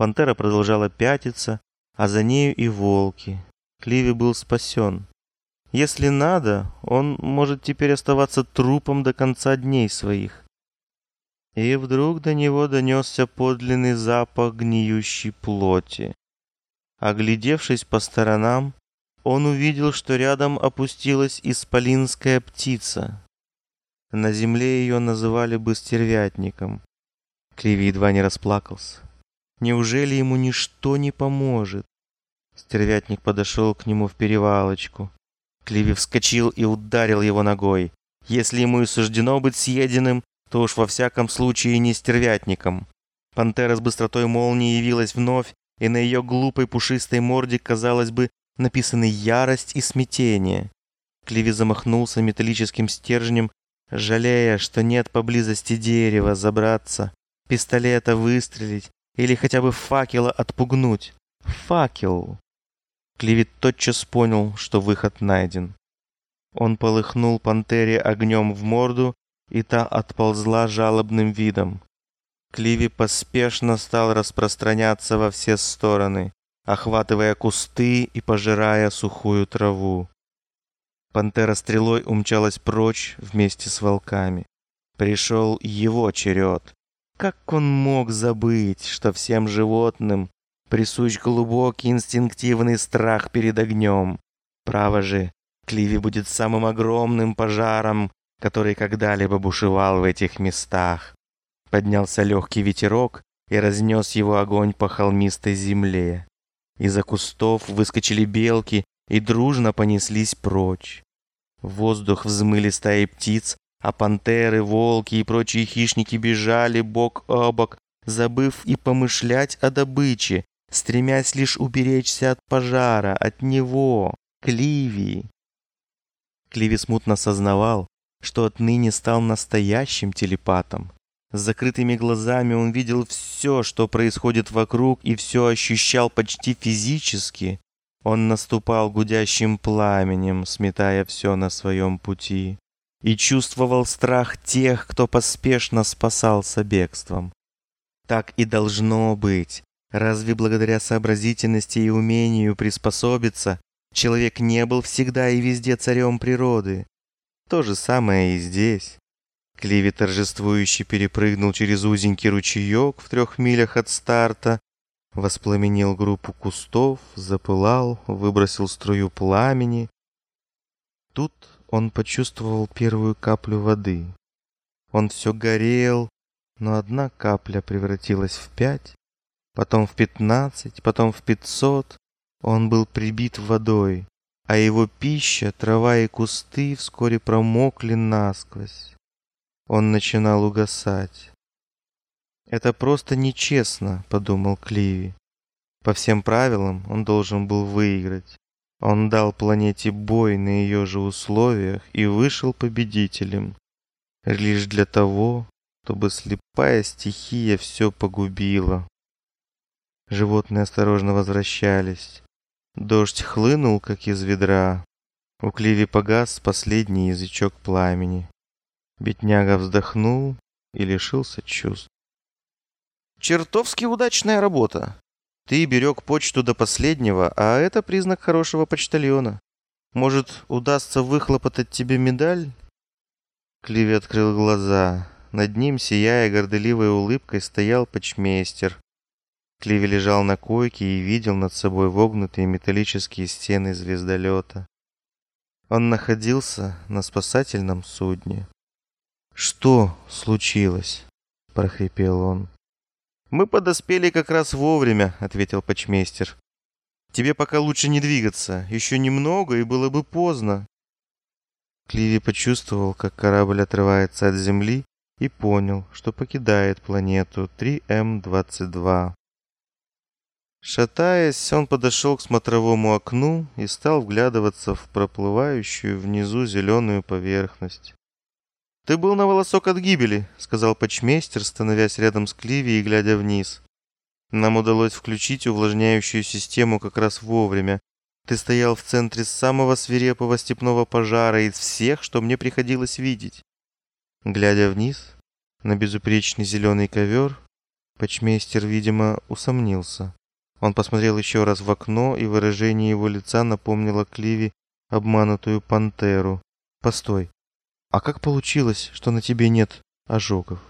Пантера продолжала пятиться, а за нею и волки. Кливи был спасен. Если надо, он может теперь оставаться трупом до конца дней своих. И вдруг до него донесся подлинный запах гниющей плоти. Оглядевшись по сторонам, он увидел, что рядом опустилась исполинская птица. На земле ее называли бы стервятником. Криви едва не расплакался. Неужели ему ничто не поможет? Стервятник подошел к нему в перевалочку. Кливи вскочил и ударил его ногой. Если ему и суждено быть съеденным, то уж во всяком случае не стервятником. Пантера с быстротой молнии явилась вновь, и на ее глупой пушистой морде, казалось бы, написаны ярость и смятение. Кливи замахнулся металлическим стержнем, жалея, что нет поблизости дерева забраться, пистолета выстрелить или хотя бы факела отпугнуть. Факел! Кливи тотчас понял, что выход найден. Он полыхнул пантере огнем в морду, и та отползла жалобным видом. Кливи поспешно стал распространяться во все стороны охватывая кусты и пожирая сухую траву. Пантера стрелой умчалась прочь вместе с волками. Пришел его черед. Как он мог забыть, что всем животным присущ глубокий инстинктивный страх перед огнем? Право же, Кливи будет самым огромным пожаром, который когда-либо бушевал в этих местах. Поднялся легкий ветерок и разнес его огонь по холмистой земле. Из-за кустов выскочили белки и дружно понеслись прочь. В воздух взмыли стаи птиц, а пантеры, волки и прочие хищники бежали бок о бок, забыв и помышлять о добыче, стремясь лишь уберечься от пожара, от него, Кливи. Кливи смутно сознавал, что отныне стал настоящим телепатом. С закрытыми глазами он видел все, что происходит вокруг, и все ощущал почти физически. Он наступал гудящим пламенем, сметая все на своем пути, и чувствовал страх тех, кто поспешно спасался бегством. Так и должно быть. Разве благодаря сообразительности и умению приспособиться человек не был всегда и везде царем природы? То же самое и здесь. Кливи торжествующе перепрыгнул через узенький ручеек в трех милях от старта, воспламенил группу кустов, запылал, выбросил струю пламени. Тут он почувствовал первую каплю воды. Он все горел, но одна капля превратилась в пять, потом в пятнадцать, потом в пятьсот. Он был прибит водой, а его пища, трава и кусты вскоре промокли насквозь он начинал угасать. «Это просто нечестно», — подумал Кливи. По всем правилам он должен был выиграть. Он дал планете бой на ее же условиях и вышел победителем. Лишь для того, чтобы слепая стихия все погубила. Животные осторожно возвращались. Дождь хлынул, как из ведра. У Кливи погас последний язычок пламени. Бедняга вздохнул и лишился чувств. «Чертовски удачная работа. Ты берег почту до последнего, а это признак хорошего почтальона. Может, удастся выхлопотать тебе медаль?» Кливи открыл глаза. Над ним, сияя горделивой улыбкой, стоял почмейстер. Кливи лежал на койке и видел над собой вогнутые металлические стены звездолета. Он находился на спасательном судне. «Что случилось?» – прохрипел он. «Мы подоспели как раз вовремя», – ответил почмейстер. «Тебе пока лучше не двигаться. Еще немного, и было бы поздно». Кливи почувствовал, как корабль отрывается от Земли, и понял, что покидает планету 3М-22. Шатаясь, он подошел к смотровому окну и стал вглядываться в проплывающую внизу зеленую поверхность. «Ты был на волосок от гибели», — сказал почмейстер, становясь рядом с Кливи и глядя вниз. «Нам удалось включить увлажняющую систему как раз вовремя. Ты стоял в центре самого свирепого степного пожара из всех, что мне приходилось видеть». Глядя вниз, на безупречный зеленый ковер, Почмейстер, видимо, усомнился. Он посмотрел еще раз в окно, и выражение его лица напомнило Кливи обманутую пантеру. «Постой, а как получилось, что на тебе нет ожогов?»